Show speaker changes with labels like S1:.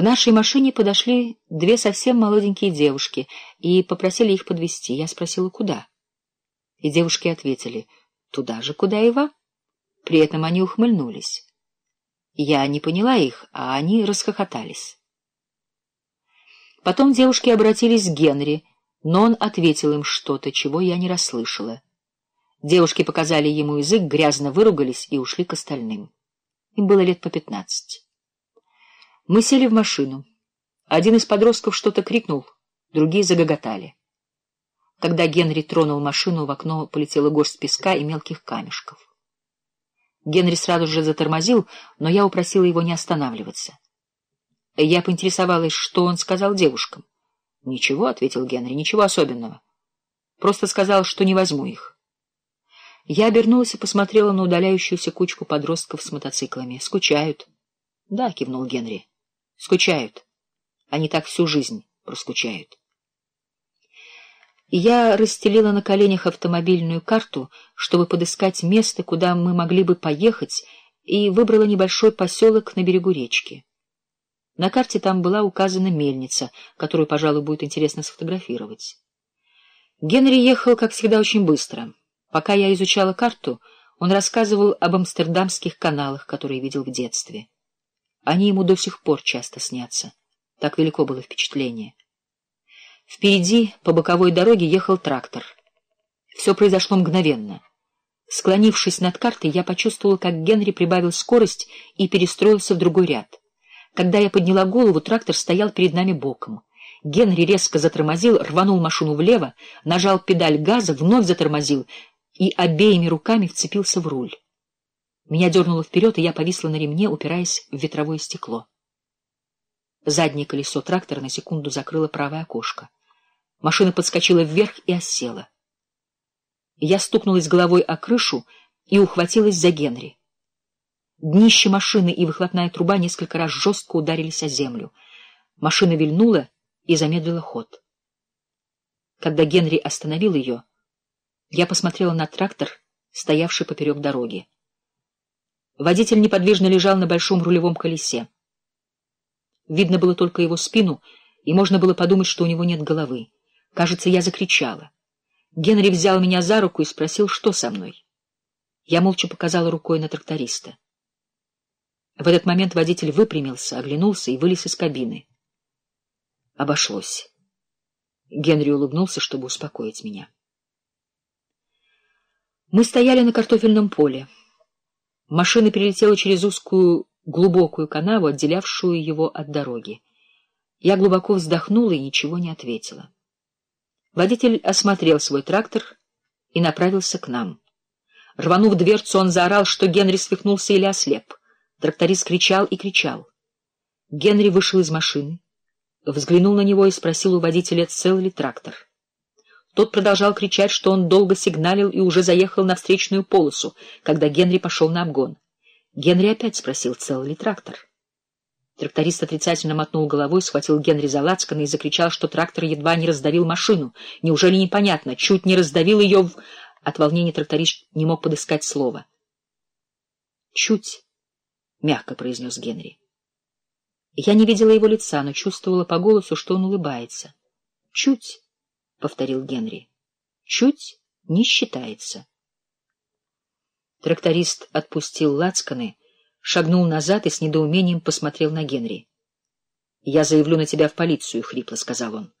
S1: К нашей машине подошли две совсем молоденькие девушки и попросили их подвезти. Я спросила, куда? И девушки ответили, туда же, куда и вам. При этом они ухмыльнулись. Я не поняла их, а они расхохотались. Потом девушки обратились к Генри, но он ответил им что-то, чего я не расслышала. Девушки показали ему язык, грязно выругались и ушли к остальным. Им было лет по пятнадцать. Мы сели в машину. Один из подростков что-то крикнул, другие загоготали. Когда Генри тронул машину, в окно полетела горсть песка и мелких камешков. Генри сразу же затормозил, но я упросила его не останавливаться. Я поинтересовалась, что он сказал девушкам. — Ничего, — ответил Генри, — ничего особенного. Просто сказал, что не возьму их. Я обернулась и посмотрела на удаляющуюся кучку подростков с мотоциклами. «Скучают». «Да», — кивнул Генри. «Скучают. Они так всю жизнь проскучают». Я расстелила на коленях автомобильную карту, чтобы подыскать место, куда мы могли бы поехать, и выбрала небольшой поселок на берегу речки. На карте там была указана мельница, которую, пожалуй, будет интересно сфотографировать. Генри ехал, как всегда, очень быстро. Пока я изучала карту, он рассказывал об амстердамских каналах, которые видел в детстве. Они ему до сих пор часто снятся. Так велико было впечатление. Впереди по боковой дороге ехал трактор. Все произошло мгновенно. Склонившись над картой, я почувствовала, как Генри прибавил скорость и перестроился в другой ряд. Когда я подняла голову, трактор стоял перед нами боком. Генри резко затормозил, рванул машину влево, нажал педаль газа, вновь затормозил и обеими руками вцепился в руль. Меня дернуло вперед, и я повисла на ремне, упираясь в ветровое стекло. Заднее колесо трактора на секунду закрыло правое окошко. Машина подскочила вверх и осела. Я стукнулась головой о крышу и ухватилась за Генри. Днище машины и выхлопная труба несколько раз жестко ударились о землю. Машина вильнула и замедлила ход. Когда Генри остановил ее, я посмотрела на трактор, стоявший поперек дороги. Водитель неподвижно лежал на большом рулевом колесе. Видно было только его спину, и можно было подумать, что у него нет головы. Кажется, я закричала. Генри взял меня за руку и спросил, что со мной. Я молча показала рукой на тракториста. В этот момент водитель выпрямился, оглянулся и вылез из кабины. Обошлось. Генри улыбнулся, чтобы успокоить меня. Мы стояли на картофельном поле. Машина перелетела через узкую глубокую канаву, отделявшую его от дороги. Я глубоко вздохнула и ничего не ответила. Водитель осмотрел свой трактор и направился к нам. Рванув дверцу, он заорал, что Генри свихнулся или ослеп. Тракторист кричал и кричал. Генри вышел из машины, взглянул на него и спросил у водителя, цел ли трактор. Тот продолжал кричать, что он долго сигналил и уже заехал на встречную полосу, когда Генри пошел на обгон. Генри опять спросил, цел ли трактор. Тракторист отрицательно мотнул головой, схватил Генри за лацканы и закричал, что трактор едва не раздавил машину. Неужели непонятно? Чуть не раздавил ее в... От волнения тракторист не мог подыскать слова. «Чуть», — мягко произнес Генри. Я не видела его лица, но чувствовала по голосу, что он улыбается. «Чуть», — повторил Генри. «Чуть не считается». Тракторист отпустил лацканы шагнул назад и с недоумением посмотрел на Генри. — Я заявлю на тебя в полицию, — хрипло сказал он.